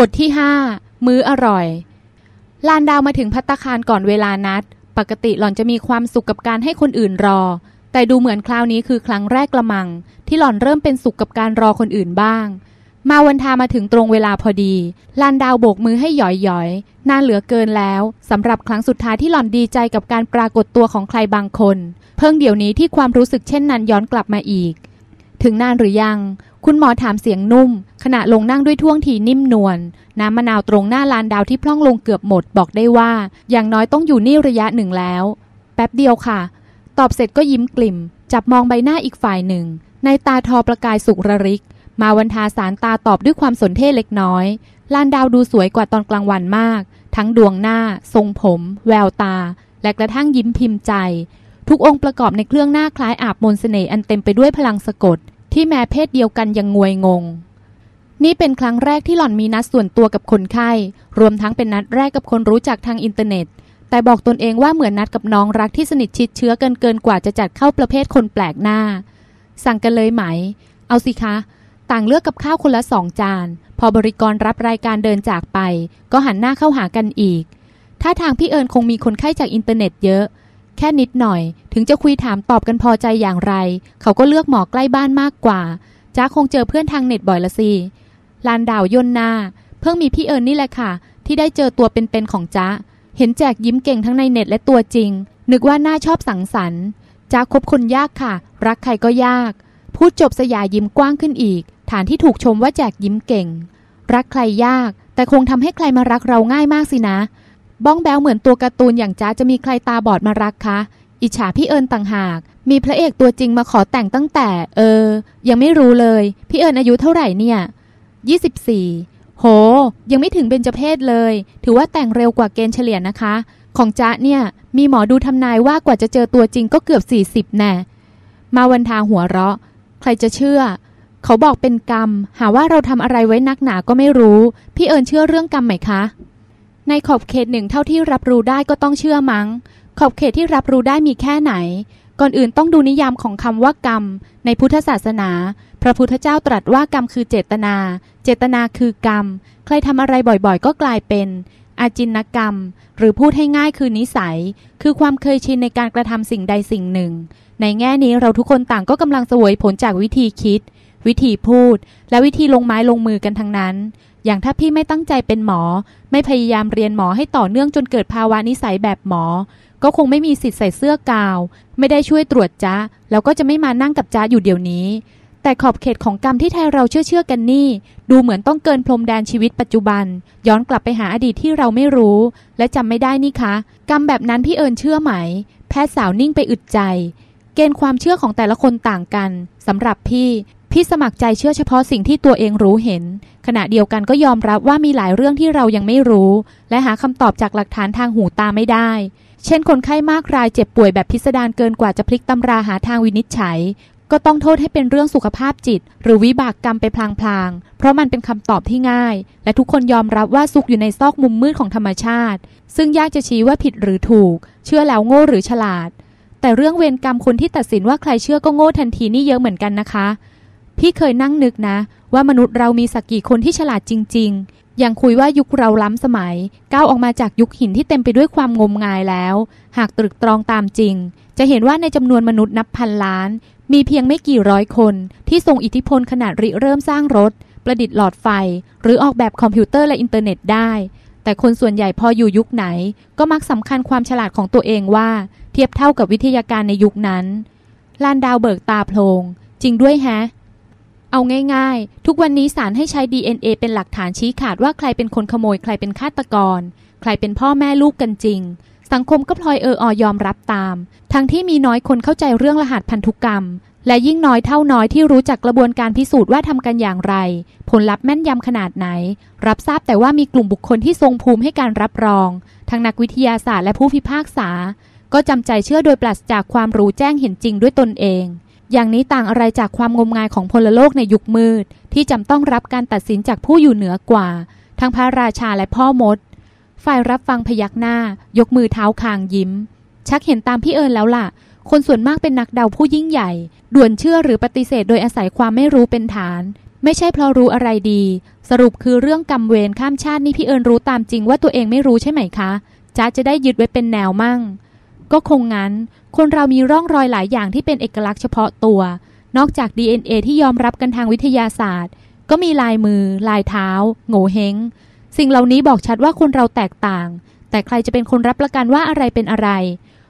บทที่ 5 มื้ออร่อย ลานดาวมาถึงพัตตคารก่อนเวลานัด ปกติหล่อนจะมีความสุขกับการให้คนอื่นรอ แต่ดูเหมือนคราวนี้คือครั้งแรกละมัง ที่หล่อนเริ่มเป็นสุขกับการรอคนอื่นบ้าง มาวันทามาถึงตรงเวลาพอดี ลานดาวโบกมือให้หยอยๆน่าเหลือเกินแล้วสำหรับครั้งสุดท้ายที่หล่อนดีใจกับการปรากฏตัวของใครบางคน เพิ่งเดี๋ยวนี้ที่ความรู้สึกเช่นนั้นย้อนกลับมาอีก ถึงนานหรือยัง คุณหมอถามเสียงนุ่ม ขณะลงนั่งด้วยท่วงทีนิ่มนวลน้ำมะนาวตรงหน้าลานดาวที่พล่องลงเกือบหมดบอกได้ว่า อย่างน้อยต้องอยู่นี่ระยะหนึ่งแล้ว แป๊บเดียวค่ะ ตอบเสร็จก็ยิ้มกลิ่ม จับมองใบหน้าอีกฝ่ายหนึ่ง ในตาทอประกายสุกระริก มาวันทาสารตาตอบด้วยความสนเท่เล็กน้อย ลานดาวดูสวยกว่าตอนกลางวันมาก ทั้งดวงหน้า ทรงผม แววตา และกระทั่งยิ้มพิมพ์ใจ ทุกองค์ประกอบในเครื่องหน้าคล้ายอาบมนสเสน่ห์อันเต็มไปด้วยพลังสะกด ที่แม้เพศเดียวกันยังงวยงง นี่เป็นครั้งแรกที่หล่อนมีนัดส่วนตัวกับคนไข้ รวมทั้งเป็นนัดแรกกับคนรู้จักทางอินเทอร์เน็ต แต่บอกตนเองว่าเหมือนนัดกับน้องรักที่สนิทชิดเชื้อเกินเกินกว่าจะจัดเข้าประเภทคนแปลกหน้า สั่งกันเลยไหม เอาสิคะ ต่างเลือกกับข้าวคนละสองจาน พอบริกรรับรายการเดินจากไป ก็หันหน้าเข้าหากันอีกถ้าทางพี่เอิญคงมีคนไข้จากอินเทอร์เน็ตเยอะ แค่นิดหน่อย ถึงจะคุยถามตอบกันพอใจอย่างไร เขาก็เลือกหมอใกล้บ้านมากกว่าจ้าคงเจอเพื่อนทางเน็ตบ่อยละสิลานดาวยนนา เพิ่งมีพี่เอิญนี่แหละค่ะ ที่ได้เจอตัวเป็นๆของจ้าเห็นแจกยิ้มเก่งทั้งในเน็ตและตัวจริง นึกว่าน่าชอบสังสรรค์จ้าคบคนยากค่ะ รักใครก็ยาก พูดจบสยายยิ้มกว้างขึ้นอีก ฐานที่ถูกชมว่าแจกยิ้มเก่ง รักใครยาก แต่คงทำให้ใครมารักเราง่ายมากสินะ บ้องแบวเหมือนตัวการ์ตูนอย่างจ้าจะมีใครตาบอดมารักคะ อิจฉาพี่เอิญต่างหาก มีพระเอกตัวจริงมาขอแต่งตั้งแต่ เออ ยังไม่รู้เลย พี่เอิญอายุเท่าไหร่เนี่ย 24 โห ยังไม่ถึงเบญจเพศเลย ถือว่าแต่งเร็วกว่าเกณฑ์เฉลี่ยนะคะ ของจ๊ะเนี่ย มีหมอดูทำนายว่ากว่าจะเจอตัวจริงก็เกือบ 40 แน่ มาวันทาหัวเราะ ใครจะเชื่อเขาบอกเป็นกรรม หาว่าเราทำอะไรไว้นักหนาก็ไม่รู้ พี่เอิญเชื่อเรื่องกรรมไหมคะ ในขอบเขตหนึ่งเท่าที่รับรู้ได้ก็ต้องเชื่อมัง้ง ขอบเขตที่รับรู้ได้มีแค่ไหน ก่อนอื่นต้องดูนิยามของคำว่ากรรม ในพุทธศาสนา พระพุทธเจ้าตรัสว่ากรรมคือเจตนา เจตนาคือกรรม ใครทำอะไรบ่อยๆ ก็กลายเป็น อาจินกรรม หรือพูดให้ง่ายคือนิสัย คือความเคยชินในการกระทำสิ่งใดสิ่งหนึ่ง ในแง่นี้เราทุกคนต่างก็กำลังสวยผลจากวิธีคิด วิธีพูด และวิธีลงไม้ลงมือกันทั้งนั้น อย่างถ้าพี่ไม่ตั้งใจเป็นหมอ ไม่พยายามเรียนหมอให้ต่อเนื่องจนเกิดภาวะนิสัยแบบหมอ ก็คงไม่มีสิทธิ์ใส่เสื้อกาว ไม่ได้ช่วยตรวจจ้าแล้วก็จะไม่มานั่งกับจ้าอยู่เดี๋ยวนี้ แต่ขอบเขตของกรรมที่ไทยเราเชื่อเชื่อกันนี่ ดูเหมือนต้องเกินพรมแดนชีวิตปัจจุบัน ย้อนกลับไปหาอดีตที่เราไม่รู้ และจำไม่ได้นี่คะ กรรมแบบนั้นพี่เอิญเชื่อไหม แพทย์สาวนิ่งไปอึดใจเกณฑ์ความเชื่อของแต่ละคนต่างกันสำหรับพี่ พี่สมัครใจเชื่อเฉพาะสิ่งที่ตัวเองรู้เห็น ขณะเดียวกันก็ยอมรับว่ามีหลายเรื่องที่เรายังไม่รู้ และหาคำตอบจากหลักฐานทางหูตาไม่ได้ เช่น คนไข้มากรายเจ็บป่วยแบบพิสดารเกินกว่าจะพลิกตำราหาทางวินิจฉัย ก็ต้องโทษให้เป็นเรื่องสุขภาพจิต หรือวิบากกรรมไปพลางๆ เพราะมันเป็นคำตอบที่ง่าย และทุกคนยอมรับว่าซุกอยู่ในซอกมุมมืดของธรรมชาติ ซึ่งยากจะชี้ว่าผิดหรือถูก เชื่อแล้วโง่หรือฉลาด แต่เรื่องเวรกรรมคนที่ตัดสินว่าใครเชื่อก็โง่ทันทีนี่เยอะเหมือนกันนะคะ พี่เคยนั่งนึกนะ ว่ามนุษย์เรามีสักกี่คนที่ฉลาดจริง ๆ อย่างคุยว่ายุคเราล้ำสมัย ก้าวออกมาจากยุคหินที่เต็มไปด้วยความงมงายแล้ว หากตรึกตรองตามจริง จะเห็นว่าในจำนวนมนุษย์นับพันล้าน มีเพียงไม่กี่ร้อยคน ที่ทรงอิทธิพลขนาดริเริ่มสร้างรถ ประดิษฐ์หลอดไฟ หรือออกแบบคอมพิวเตอร์และอินเทอร์เน็ตได้ แต่คนส่วนใหญ่พออยู่ยุคไหน ก็มักสำคัญความฉลาดของตัวเองว่า เทียบเท่ากับวิทยาการในยุคนั้นลานดาวเบิกตาโพลงจริงด้วยแฮะ เอาง่ายๆ ทุกวันนี้ศาลให้ใช้ DNA เป็นหลักฐานชี้ขาดว่าใครเป็นคนขโมย ใครเป็นฆาตกร ใครเป็นพ่อแม่ลูกกันจริง สังคมก็พลอยเอออยอมรับตาม ทั้งที่มีน้อยคนเข้าใจเรื่องรหัสพันธุกรรม และยิ่งน้อยเท่าน้อยที่รู้จักกระบวนการพิสูจน์ว่าทำกันอย่างไร ผลลัพธ์แม่นยำขนาดไหน รับทราบแต่ว่ามีกลุ่มบุคคลที่ทรงภูมิให้การรับรอง ทั้งนักวิทยาศาสตร์และผู้พิพากษา ก็จำใจเชื่อโดยปราศจากความรู้แจ้งเห็นจริงด้วยตนเอง อย่างนี้ต่างอะไรจากความงมงายของพลโลกในยุคมืด ที่จำต้องรับการตัดสินจากผู้อยู่เหนือกว่า ทั้งพระราชาและพ่อมด ฝ่ายรับฟังพยักหน้า ยกมือเท้าคางยิ้ม ชักเห็นตามพี่เอิญแล้วล่ะ คนส่วนมากเป็นนักเดาผู้ยิ่งใหญ่ ด่วนเชื่อหรือปฏิเสธโดยอาศัยความไม่รู้เป็นฐาน ไม่ใช่เพราะรู้อะไรดี สรุปคือเรื่องกรรมเวรข้ามชาตินี่พี่เอิญรู้ตามจริงว่าตัวเองไม่รู้ใช่ไหมคะจ๊ะจะได้ยึดไว้เป็นแนวมั่ง ก็คงงั้น คนเรามีร่องรอยหลายอย่างที่เป็นเอกลักษณ์เฉพาะตัว นอกจาก DNA ที่ยอมรับกันทางวิทยาศาสตร์ ก็มีลายมือ ลายเท้า โง่เฮงสิ่งเหล่านี้บอกชัดว่าคนเราแตกต่าง แต่ใครจะเป็นคนรับประกันว่าอะไรเป็นอะไร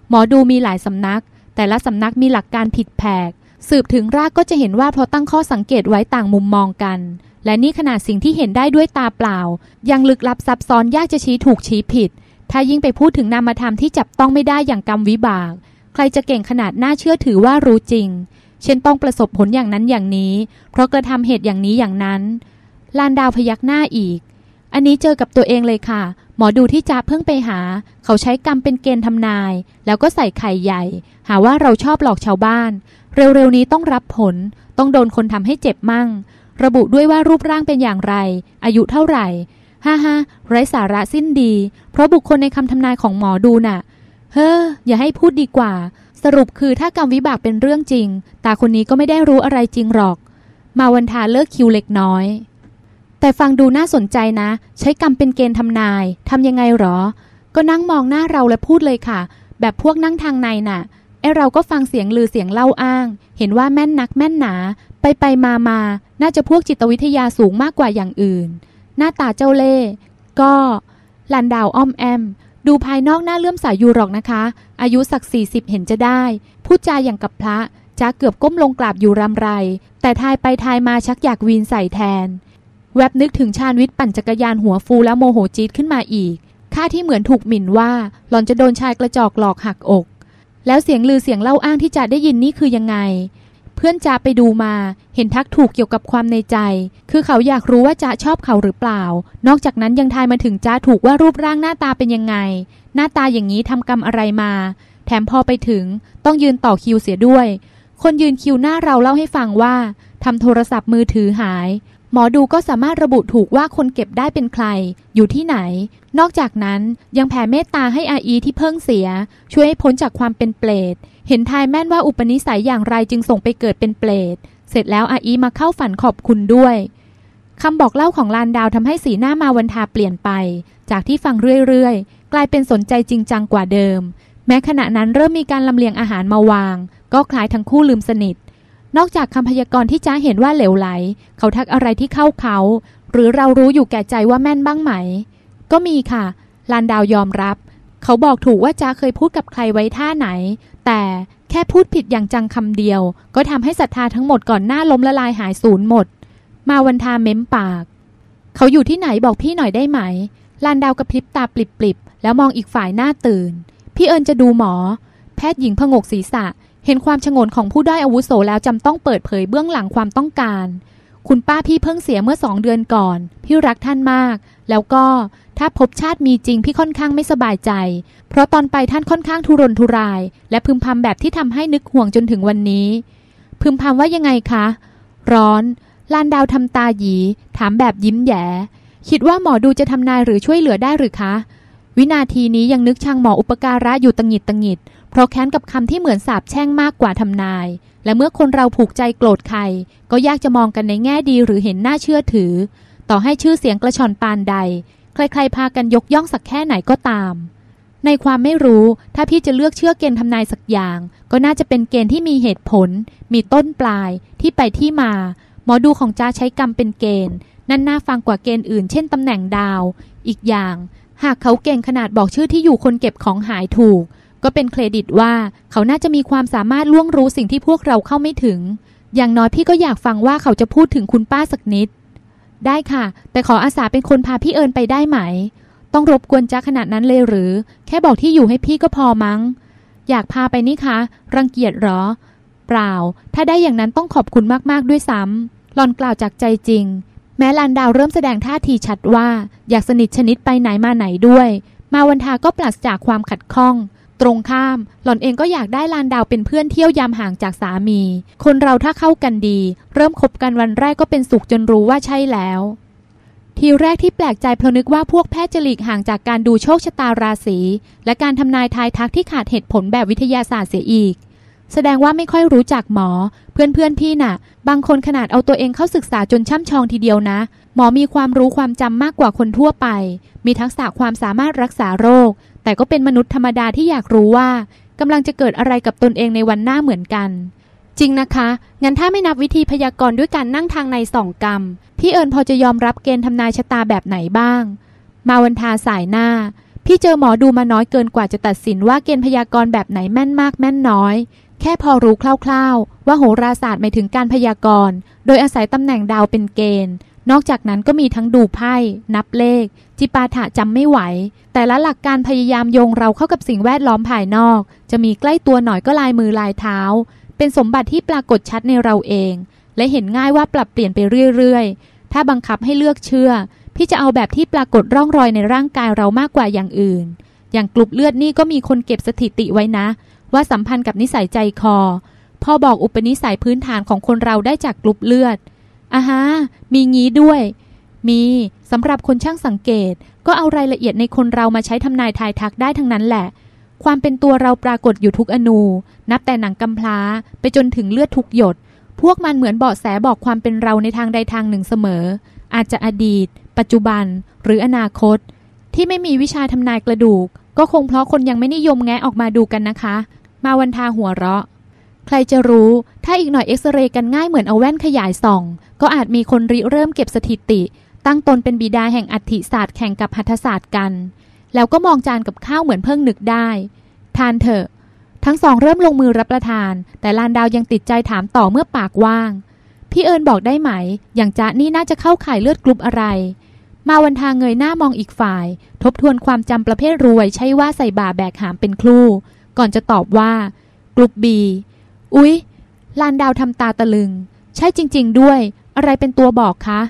หมอดูมีหลายสำนัก แต่ละสำนักมีหลักการผิดแผก สืบถึงรากก็จะเห็นว่าพอตั้งข้อสังเกตไว้ต่างมุมมองกัน และนี่ขนาดสิ่งที่เห็นได้ด้วยตาเปล่า ยังลึกลับซับซ้อนยากจะชี้ถูกชี้ผิด ถ้ายิ่งไปพูดถึงนามธรรมที่จับต้องไม่ได้อย่างกรรมวิบาก ใครจะเก่งขนาดน่าเชื่อถือว่ารู้จริง เช่นต้องประสบผลอย่างนั้นอย่างนี้ เพราะกระทำเหตุอย่างนี้อย่างนั้น ลานดาวพยักหน้าอีก อันนี้เจอกับตัวเองเลยค่ะ หมอดูที่จ้าเพิ่งไปหา เขาใช้กรรมเป็นเกณฑ์ทำนาย แล้วก็ใส่ไข่ใหญ่ หาว่าเราชอบหลอกชาวบ้าน เร็วๆนี้ต้องรับผล ต้องโดนคนทำให้เจ็บมั่ง ระบุด้วยว่ารูปร่างเป็นอย่างไร อายุเท่าไหร่ ฮ่าฮ่าไร้สาระสิ้นดี เพราะบุคคลในคำทำนายของหมอดูน่ะ เฮ้อ อย่าให้พูดดีกว่า สรุปคือถ้ากรรมวิบากเป็นเรื่องจริง ตาคนนี้ก็ไม่ได้รู้อะไรจริงหรอก มาวันทาเลิกคิวเล็กน้อย แต่ฟังดูน่าสนใจนะ ใช้กรรมเป็นเกณฑ์ทำนาย ทำยังไงหรอ ก็นั่งมองหน้าเราและพูดเลยค่ะ แบบพวกนั่งทางในน่ะ ไอเราก็ฟังเสียงลือเสียงเล่าอ้าง เห็นว่าแม่นนักแม่นหนา ไปไปมามา น่าจะพวกจิตวิทยาสูงมากกว่าอย่างอื่น หน้าตาเจ้าเล่ก็ลันดาวอ้อมแอม ดูภายนอกหน้าเลื่อมสายอยู่หรอกนะคะ อายุสักสี่สิบเห็นจะได้ พูดจาอย่างกับพระจ้าเกือบก้มลงกราบอยู่รำไร แต่ทายไปทายมาชักอยากวีนใส่แทน แวบนึกถึงชาญวิทย์ปั่นจักรยานหัวฟูและโมโหจี๊ดขึ้นมาอีกค่าที่เหมือนถูกหมิ่นว่าหล่อนจะโดนชายกระจอกหลอกหักอก แล้วเสียงลือเสียงเล่าอ้างที่จะได้ยินนี่คือยังไง เพื่อนจ่าไปดูมา เห็นทักถูกเกี่ยวกับความในใจ คือเขาอยากรู้ว่าจะชอบเขาหรือเปล่า นอกจากนั้นยังทายมาถึงจ้าถูกว่ารูปร่างหน้าตาเป็นยังไง หน้าตาอย่างนี้ทำกรรมอะไรมา แถมพอไปถึง ต้องยืนต่อคิวเสียด้วย คนยืนคิวหน้าเราเล่าให้ฟังว่าทำโทรศัพท์มือถือหาย หมอดูก็สามารถระบุถูกว่าคนเก็บได้เป็นใคร อยู่ที่ไหน นอกจากนั้นยังแผ่เมตตาให้อาอีที่เพิ่งเสีย ช่วยให้พ้นจากความเป็นเปรตเห็นทายแม่นว่าอุปนิสัยอย่างไรจึงส่งไปเกิดเป็นเปรตเสร็จแล้วอาอีมาเข้าฝันขอบคุณด้วยคำบอกเล่าของลานดาวทำให้สีหน้ามาวันทาเปลี่ยนไป จากที่ฟังเรื่อยๆ กลายเป็นสนใจจริงจังกว่าเดิม แม้ขณะนั้นเริ่มมีการลำเลียงอาหารมาวาง ก็คล้ายทั้งคู่ลืมสนิท นอกจากคำพยากรณ์ที่จ้าเห็นว่าเหลวไหล เขาทักอะไรที่เข้าเขา หรือเรารู้อยู่แก่ใจว่าแม่นบ้างไหม ก็มีค่ะ ลานดาวยอมรับ เขาบอกถูกว่าจ้าเคยพูดกับใครไว้ท่าไหน แต่แค่พูดผิดอย่างจังคำเดียว ก็ทำให้ศรัทธาทั้งหมดก่อนหน้าล้มละลายหายสูญหมด มาวันทาเม้มปาก เขาอยู่ที่ไหนบอกพี่หน่อยได้ไหม ลานดาวกระพริบตาปลิบๆ แล้วมองอีกฝ่ายหน้าตื่น พี่เอิญจะดูหมอ แพทย์หญิงผงกศีรษะ เห็นความชงนของผู้ได้อาวุโสแล้วจำต้องเปิดเผยเบื้องหลังความต้องการ คุณป้าพี่เพิ่งเสียเมื่อสองเดือนก่อน พี่รักท่านมาก แล้วก็ถ้าพบชาติมีจริงพี่ค่อนข้างไม่สบายใจ เพราะตอนไปท่านค่อนข้างทุรนทุราย และพึมพำแบบที่ทำให้นึกห่วงจนถึงวันนี้ พึมพำว่ายังไงคะ ร้อน ลานดาวทำตาหยี ถามแบบยิ้มแย้คิดว่าหมอดูจะทำนายหรือช่วยเหลือได้หรือคะ วินาทีนี้ยังนึกชังหมออุปการะอยู่ตังหิดตังหิด เพราะแค้นกับคำที่เหมือนสาบแช่งมากกว่าทำนาย และเมื่อคนเราผูกใจโกรธใคร ก็ยากจะมองกันในแง่ดีหรือเห็นหน้าเชื่อถือ ต่อให้ชื่อเสียงกระชอนปานใด ใครๆพากันยกย่องสักแค่ไหนก็ตาม ในความไม่รู้ถ้าพี่จะเลือกเชื่อเกณฑ์ทำนายสักอย่าง ก็น่าจะเป็นเกณฑ์ที่มีเหตุผล มีต้นปลายที่ไปที่มา หมอดูของจ้าใช้กรรมเป็นเกณฑ์นั่นน่าฟังกว่าเกณฑ์อื่น เช่นตำแหน่งดาว อีกอย่าง หากเขาเก่งขนาดบอกชื่อที่อยู่คนเก็บของหายถูก ก็เป็นเครดิตว่าเขาน่าจะมีความสามารถล่วงรู้สิ่งที่พวกเราเข้าไม่ถึง อย่างน้อยพี่ก็อยากฟังว่าเขาจะพูดถึงคุณป้าสักนิด ได้ค่ะ แต่ขออาสาเป็นคนพาพี่เอิญไปได้ไหม ต้องรบกวนจ้าขนาดนั้นเลยหรือ แค่บอกที่อยู่ให้พี่ก็พอมั้ง อยากพาไปนี่คะ รังเกียจหรอ เปล่า ถ้าได้อย่างนั้นต้องขอบคุณมากๆด้วยซ้ำหลอนกล่าวจากใจจริง แม้ลานดาวเริ่มแสดงท่าทีชัดว่า อยากสนิทชนิดไปไหนมาไหนด้วย มาวันทาก็ปราศจากความขัดข้อง ตรงข้าม หล่อนเองก็อยากได้ลานดาวเป็นเพื่อนเที่ยวยามห่างจากสามี คนเราถ้าเข้ากันดี เริ่มคบกันวันแรกก็เป็นสุขจนรู้ว่าใช่แล้ว ทีแรกที่แปลกใจเพราะนึกว่าพวกแพทย์จะหลีกห่างจากการดูโชคชะตาราศีและการทำนายทายทักที่ขาดเหตุผลแบบวิทยาศาสตร์เสียอีก แสดงว่าไม่ค่อยรู้จักหมอ เพื่อนเพื่อนพี่น่ะ บางคนขนาดเอาตัวเองเข้าศึกษาจนช่ำชองทีเดียวนะ หมอมีความรู้ความจำมากกว่าคนทั่วไป มีทักษะความสามารถรักษาโรค แต่ก็เป็นมนุษย์ธรรมดาที่อยากรู้ว่ากำลังจะเกิดอะไรกับตนเองในวันหน้าเหมือนกัน จริงนะคะ งั้นถ้าไม่นับวิธีพยากรณ์ด้วยการนั่งทางในสองกรรม พี่เอิญพอจะยอมรับเกณฑ์ทำนายชะตาแบบไหนบ้าง มาวันทาสายหน้า พี่เจอหมอดูมาน้อยเกินกว่าจะตัดสินว่าเกณฑ์พยากรณ์แบบไหนแม่นมากแม่นน้อย แค่พอรู้คร่าว ๆ ว่าโหราศาสตร์หมายถึงการพยากรณ์ โดยอาศัยตำแหน่งดาวเป็นเกณฑ์ นอกจากนั้นก็มีทั้งดูไพ่ นับเลข จิปาถะจำไม่ไหว แต่ละหลักการพยายามโยงเราเข้ากับสิ่งแวดล้อมภายนอก จะมีใกล้ตัวหน่อยก็ลายมือลายเท้า เป็นสมบัติที่ปรากฏชัดในเราเอง และเห็นง่ายว่าปรับเปลี่ยนไปเรื่อยๆ ถ้าบังคับให้เลือกเชื่อ พี่จะเอาแบบที่ปรากฏร่องรอยในร่างกายเรามากกว่าอย่างอื่น อย่างกลุ่มเลือดนี่ก็มีคนเก็บสถิติไว้นะ ว่าสัมพันธ์กับนิสัยใจคอ พอบอกอุปนิสัยพื้นฐานของคนเราได้จากกลุ่มเลือด อ่าฮะ มีงี้ด้วย มีสำหรับคนช่างสังเกต ก็เอารายละเอียดในคนเรามาใช้ทำนายทายทักได้ทั้งนั้นแหละ ความเป็นตัวเราปรากฏอยู่ทุกอนู นับแต่หนังกำพร้าไปจนถึงเลือดทุกหยด พวกมันเหมือนเบาะแสบอกความเป็นเราในทางใดทางหนึ่งเสมอ อาจจะอดีต ปัจจุบัน หรืออนาคต ที่ไม่มีวิชาทำนายกระดูก ก็คงเพราะคนยังไม่นิยมแงะออกมาดูกันนะคะ มาวันทาหัวเราะ ใครจะรู้ ถ้าอีกหน่อยเอ็กซเรย์กันง่ายเหมือนเอาแว่นขยายส่อง ก็อาจมีคนริเริ่มเก็บสถิติ ตั้งตนเป็นบิดาแห่งอัฐิศาสตร์แข่งกับหัตถศาสตร์กัน แล้วก็มองจานกับข้าวเหมือนเพิ่งนึกได้ ทานเถอะ ทั้งสองเริ่มลงมือรับประทาน แต่ลานดาวยังติดใจถามต่อเมื่อปากว่าง พี่เอิญบอกได้ไหม อย่างจ๊ะนี่น่าจะเข้าข่ายเลือดกรุ๊ปอะไร มาวันทางเงยหน้ามองอีกฝ่าย ทบทวนความจำประเภทรวย ใช่ว่าใส่บ่าแบกหามเป็นคลู่ ก่อนจะตอบว่ากรุ๊ปบี อุ๊ย ลานดาวทำตาตะลึง ใช่จริง ๆ ด้วย อะไรเป็นตัวบอกคะ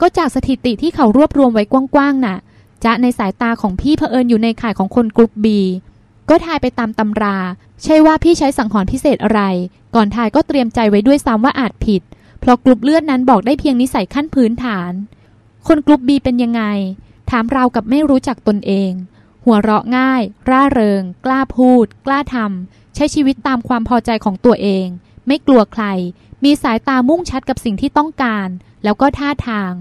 ก็จากสถิติที่เขารวบรวมไว้กว้างๆน่ะจะในสายตาของพี่เผอิญอยู่ในข่ายของคนกรุ๊ปบีก็ทายไปตามตำรา ใช่ว่าพี่ใช้สังหรณ์พิเศษอะไร ก่อนทายก็เตรียมใจไว้ด้วยซ้ำว่าอาจผิด เพราะกลุ่มเลือดนั้นบอกได้เพียงนิสัยขั้นพื้นฐาน คนกลุ่มบีเป็นยังไง ถามเรากับไม่รู้จักตนเอง หัวเราะง่าย ร่าเริง กล้าพูด กล้าทำ ใช้ชีวิตตามความพอใจของตัวเอง ไม่กลัวใคร มีสายตามุ่งชัดกับสิ่งที่ต้องการ แล้วก็ท่าทาง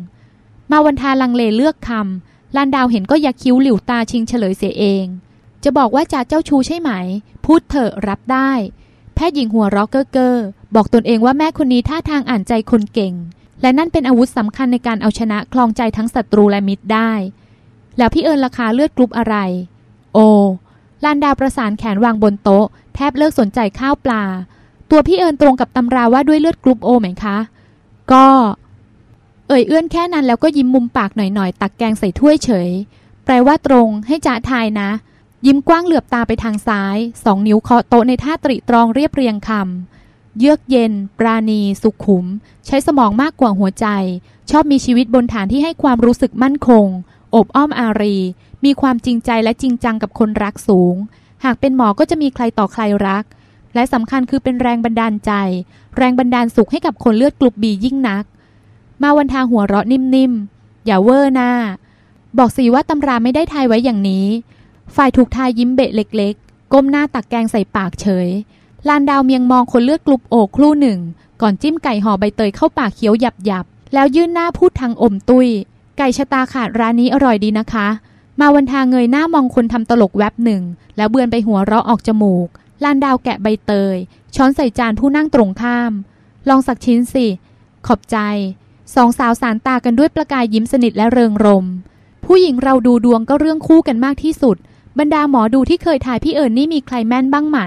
มาวันทาลังเลเลือกคำลานดาวเห็นก็ยักคิ้วหลิวตาชิงเฉลยเสียเอง จะบอกว่าจ่าเจ้าชูใช่ไหม พูดเถอะรับได้ แพทย์หญิงหัวเราะเก้อเก้อบอกตนเองว่าแม่คนนี้ท่าทางอ่านใจคนเก่ง และนั่นเป็นอาวุธสำคัญในการเอาชนะครองใจทั้งศัตรูและมิตรได้ แล้วพี่เอิญล่ะคะเลือดกรุ๊ปอะไร โอ ลานดาวประสานแขนวางบนโต๊ะ แทบเลิกสนใจข้าวปลา ตัวพี่เอิญตรงกับตำราว่าด้วยเลือดกรุ๊ปโอไหมคะ ก็ เอ่ยเอื้อนแค่นั้นแล้วก็ยิ้มมุมปากหน่อยๆ ตักแกงใส่ถ้วยเฉย แปลว่าตรงให้จ่าทายนะ ยิ้มกว้างเหลือบตาไปทางซ้ายสองนิ้วเคาะโต๊ะในท่าตริตรองเรียบเรียงคำเยือกเย็น ปราณี สุขุม ใช้สมองมากกว่าหัวใจ ชอบมีชีวิตบนฐานที่ให้ความรู้สึกมั่นคง อบอ้อมอารี มีความจริงใจและจริงจังกับคนรักสูง หากเป็นหมอก็จะมีใครต่อใครรัก และสำคัญคือเป็นแรงบันดาลใจ แรงบันดาลสุขให้กับคนเลือดกลุบบียิ่งนัก มาวันทาหัวเราะนิ่มๆ อย่าเวอร์หน้า บอกสิว่าตำราไม่ได้ทายไว้อย่างนี้ ฝ่ายถูกทายยิ้มเบะเล็ก ๆ ก้มหน้าตักแกงใส่ปากเฉย ลานดาวเมียงมองคนเลือดกลุบโอกครู่หนึ่ง ก่อนจิ้มไก่ห่อใบเตยเข้าปากเคี้ยวหยับๆ แล้วยื่นหน้าพูดทางอมตุยไก่ชะตาขาดร้านนี้อร่อยดีนะคะ มาวันทางเงยหน้ามองคนทำตลกแวบหนึ่ง แล้วเบือนไปหัวเราะออกจมูก ลานดาวแกะใบเตย ช้อนใส่จานผู้นั่งตรงข้าม ลองสักชิ้นสิ ขอบใจ สองสาวสารตากันด้วยประกายยิ้มสนิทและเริงรม ผู้หญิงเราดูดวงก็เรื่องคู่กันมากที่สุด บรรดาหมอดูที่เคยถ่ายพี่เอิญนี่มีใครแม่นบ้างไหม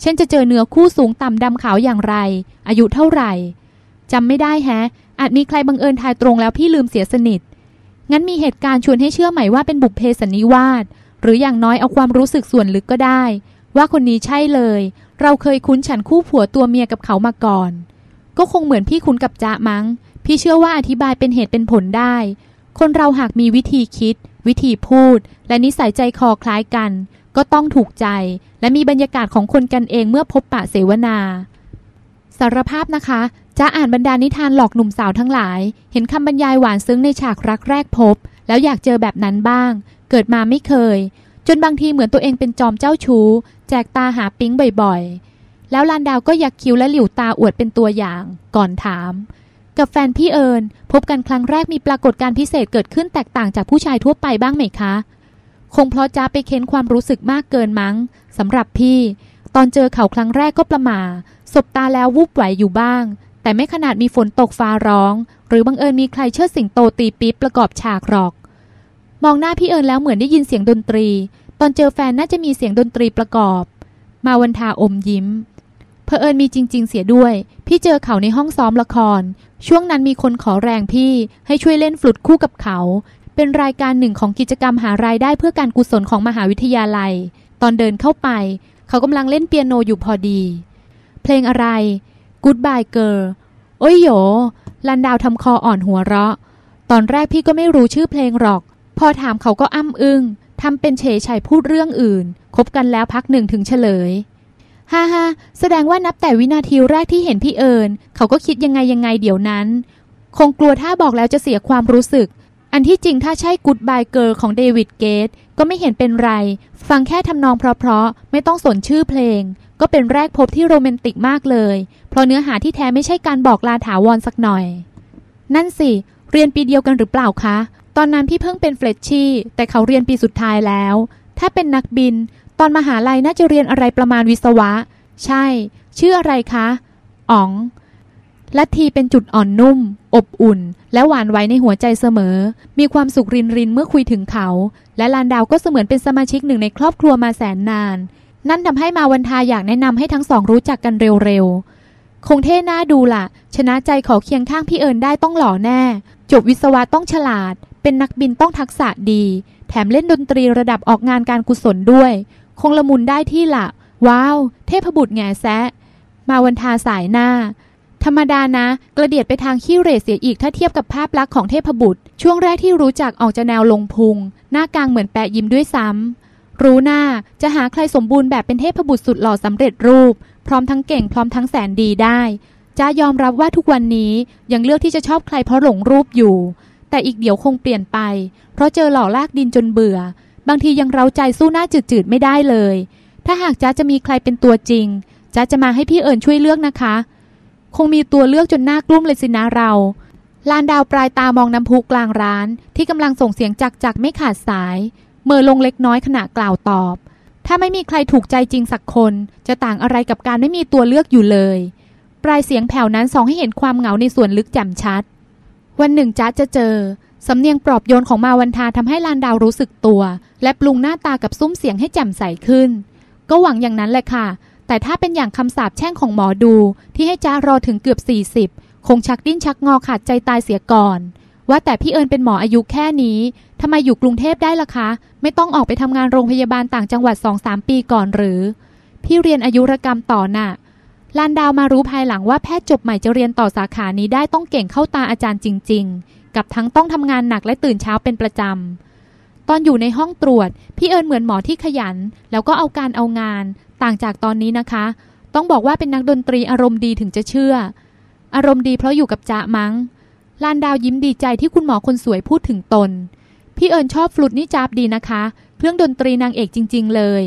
เช่นจะเจอเนื้อคู่สูงต่ำดำขาวอย่างไร อายุเท่าไหร่จำไม่ได้แฮะ อาจมีใครบังเอิญทายตรงแล้วพี่ลืมเสียสนิท งั้นมีเหตุการณ์ชวนให้เชื่อใหม่ว่าเป็นบุพเพสันนิวาสหรืออย่างน้อยเอาความรู้สึกส่วนลึกก็ได้ ว่าคนนี้ใช่เลย เราเคยคุ้นฉันคู่ผัวตัวเมียกับเขามาก่อน ก็คงเหมือนพี่คุ้นกับจ๊ะมั้ง พี่เชื่อว่าอธิบายเป็นเหตุเป็นผลได้ คนเราหากมีวิธีคิด วิธีพูด และนิสัยใจคอคล้ายกัน ก็ต้องถูกใจ และมีบรรยากาศของคนกันเองเมื่อพบปะเสวนา สารภาพนะคะ จะอ่านบรรดานิทานหลอกหนุ่มสาวทั้งหลาย เห็นคำบรรยายหวานซึ้งในฉากรักแรกพบ แล้วอยากเจอแบบนั้นบ้าง เกิดมาไม่เคย จนบางทีเหมือนตัวเองเป็นจอมเจ้าชู้ แจกตาหาปิ๊งบ่อยๆ แล้วลานดาวก็อยากคิ้วและหลิวตาอวดเป็นตัวอย่าง ก่อนถาม กับแฟนพี่เอิญพบกันครั้งแรกมีปรากฏการณ์พิเศษเกิดขึ้นแตกต่างจากผู้ชายทั่วไปบ้างไหมคะ คงเพราะจ้าไปเค้นความรู้สึกมากเกินมั้งสำหรับพี่ ตอนเจอเขาครั้งแรกก็ประมาสบตาแล้ววูบไหวอยู่บ้าง แต่ไม่ขนาดมีฝนตกฟ้าร้อง หรือบังเอิญมีใครเชิดสิงโตตีปี๊บประกอบฉากหรอก มองหน้าพี่เอิญแล้วเหมือนได้ยินเสียงดนตรี ตอนเจอแฟนน่าจะมีเสียงดนตรีประกอบ มาวันทาอมยิ้มเพอเอิญมีจริง ๆ เสียด้วย พี่เจอเขาในห้องซ้อมละคร ช่วงนั้นมีคนขอแรงพี่ให้ช่วยเล่นฟลุตคู่กับเขา เป็นรายการหนึ่งของกิจกรรมหารายได้เพื่อการกุศลของมหาวิทยาลัย ตอนเดินเข้าไป เขากำลังเล่นเปียโนอยู่พอดี เพลงอะไร Goodbye Girl โอ้ยโยลันดาวทำคออ่อนหัวเราะ ตอนแรกพี่ก็ไม่รู้ชื่อเพลงหรอก พอถามเขาก็อ้ำอึง้งทำเป็นเฉยชัยพูดเรื่องอื่น คบกันแล้วพักหนึ่งถึงเฉลย ฮ่าฮ่าแสดงว่านับแต่วินาทีแรกที่เห็นพี่เอิญเขาก็คิดยังไงยังไงเดี๋ยวนั้น คงกลัวถ้าบอกแล้วจะเสียความรู้สึก อันที่จริงถ้าใช่ Goodbye Girl ของเดวิดเกตก็ไม่เห็นเป็นไร ฟังแค่ทำนองเพราะๆไม่ต้องสนชื่อเพลง ก็เป็นแรกพบที่โรแมนติกมากเลย เพราะเนื้อหาที่แท้ไม่ใช่การบอกลาถาวรสักหน่อย นั่นสิ เรียนปีเดียวกันหรือเปล่าคะ ตอนนั้นพี่เพิ่งเป็นเฟลชชี่ แต่เขาเรียนปีสุดท้ายแล้ว ถ้าเป็นนักบิน ตอนมหาลัยน่าจะเรียนอะไรประมาณวิศวะ ใช่ ชื่ออะไรคะ อ๋องลัทธีเป็นจุดอ่อนนุ่ม อบอุ่น และหวานไว้ในหัวใจเสมอ มีความสุขรินรินเมื่อคุยถึงเขา และลานดาวก็เสมือนเป็นสมาชิกหนึ่งในครอบครัวมาแสนนาน นั่นทำให้มาวันทาอยากแนะนำให้ทั้งสองรู้จักกันเร็วๆ คงเท่หน้าดูละ่ะ ชนะใจขอเคียงข้างพี่เอิญได้ต้องหล่อแน่ จบวิศวะต้องฉลาด เป็นนักบินต้องทักษะดี แถมเล่นดนตรีระดับออกงานการกุศลด้วย คงละมุนได้ที่ละว้าว เทพบุตรแง่แซะ มาวันทาสายหน้า ธรรมดานะ กระเดียดไปทางขี้เรศเสียอีกถ้าเทียบกับภาพลักษณ์ของเทพบุตร ช่วงแรกที่รู้จักออกจะแนวลงพุง หน้ากลางเหมือนแปะยิ้มด้วยซ้ำ รู้หน้าจะหาใครสมบูรณ์แบบเป็นเทพบุตรสุดหล่อสำเร็จรูป พร้อมทั้งเก่งพร้อมทั้งแสนดีได้จะยอมรับว่าทุกวันนี้ยังเลือกที่จะชอบใครเพราะหลงรูปอยู่ แต่อีกเดี๋ยวคงเปลี่ยนไป เพราะเจอหล่อลากดินจนเบื่อ บางทียังเร้าใจสู้หน้าจืดๆไม่ได้เลย ถ้าหากจ้าจะมีใครเป็นตัวจริงจ้าจะมาให้พี่เอิญช่วยเลือกนะคะ คงมีตัวเลือกจนหน้ากลุ้มเลยสินะเราลานดาวปลายตามองน้ำพุกลางร้าน ที่กำลังส่งเสียงจักจักไม่ขาดสาย เมื่อลงเล็กน้อยขณะกล่าวตอบ ถ้าไม่มีใครถูกใจจริงสักคน จะต่างอะไรกับการไม่มีตัวเลือกอยู่เลย ปลายเสียงแผ่วนั้นส่องให้เห็นความเหงาในส่วนลึกแจ่มชัด วันหนึ่งจ้าจะเจอสำเนียงปลอบโยนของมาวันทาทำให้ลานดาวรู้สึกตัว และปรุงหน้าตากับซุ้มเสียงให้แจ่มใสขึ้น ก็หวังอย่างนั้นแหละค่ะ แต่ถ้าเป็นอย่างคำสาปแช่งของหมอดู ที่ให้จ้ารอถึงเกือบ40คงชักดิ้นชักงอขาดใจตายเสียก่อน ว่าแต่พี่เอิญเป็นหมออายุแค่นี้ทำไมอยู่กรุงเทพได้ล่ะคะ ไม่ต้องออกไปทำงานโรงพยาบาลต่างจังหวัดสองสามปีก่อนหรือ พี่เรียนอายุรกรรมต่อน่ะลานดาวมารู้ภายหลังว่าแพทย์จบใหม่จะเรียนต่อสาขานี้ได้ต้องเก่งเข้าตาอาจารย์จริง ๆ กับทั้งต้องทำงานหนักและตื่นเช้าเป็นประจำ ตอนอยู่ในห้องตรวจ พี่เอิญเหมือนหมอที่ขยัน แล้วก็เอาการเอางาน ต่างจากตอนนี้นะคะ ต้องบอกว่าเป็นนักดนตรีอารมณ์ดีถึงจะเชื่อ อารมณ์ดีเพราะอยู่กับจ๊ะมัง้ง ลานดาวยิ้มดีใจที่คุณหมอคนสวยพูดถึงตน พี่เอิญชอบฟลุตนี่จับดีนะคะ เครื่องดนตรีนางเอกจริง ๆ เลย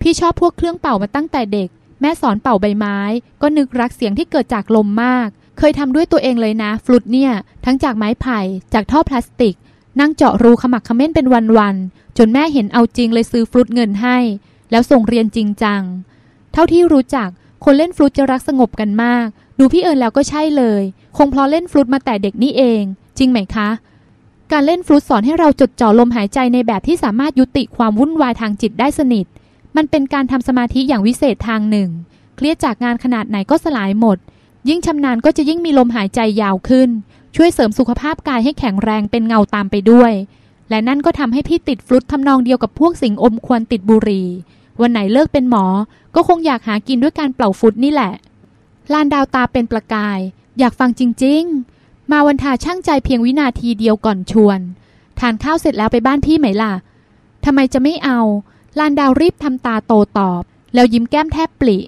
พี่ชอบพวกเครื่องเป่ามาตั้งแต่เด็ก แม่สอนเป่าใบไม้ ก็นึกรักเสียงที่เกิดจากลมมาก เคยทำด้วยตัวเองเลยนะ ฟลุตเนี่ย ทั้งจากไม้ไผ่ จากท่อพลาสติก นั่งเจาะรูขมักขม้นเป็นวันๆ จนแม่เห็นเอาจริงเลยซื้อฟลุตเงินให้ แล้วส่งเรียนจริงจัง เท่าที่รู้จัก คนเล่นฟลุตจะรักสงบกันมาก ดูพี่เอิญแล้วก็ใช่เลย คงเพราะเล่นฟลุตมาแต่เด็กนี่เอง จริงไหมคะ การเล่นฟลุตสอนให้เราจดจ่อลมหายใจในแบบที่สามารถยุติความวุ่นวายทางจิตได้สนิท มันเป็นการทำสมาธิอย่างวิเศษทางหนึ่ง เครียดจากงานขนาดไหนก็สลายหมด ยิ่งชำนาญก็จะยิ่งมีลมหายใจยาวขึ้น ช่วยเสริมสุขภาพกายให้แข็งแรงเป็นเงาตามไปด้วย และนั่นก็ทำให้พี่ติดฟลุตทำนองเดียวกับพวกสิงอมควรติดบุหรี่วันไหนเลิกเป็นหมอ ก็คงอยากหากินด้วยการเป่าฟุตนี่แหละ ลานดาวตาเป็นประกาย อยากฟังจริง ๆ มาวันทาช่างใจเพียงวินาทีเดียวก่อนชวน ทานข้าวเสร็จแล้วไปบ้านพี่ไหมล่ะทำไมจะไม่เอา ลานดาวรีบทำตาโตตอบ แล้วยิ้มแก้มแทบปลิ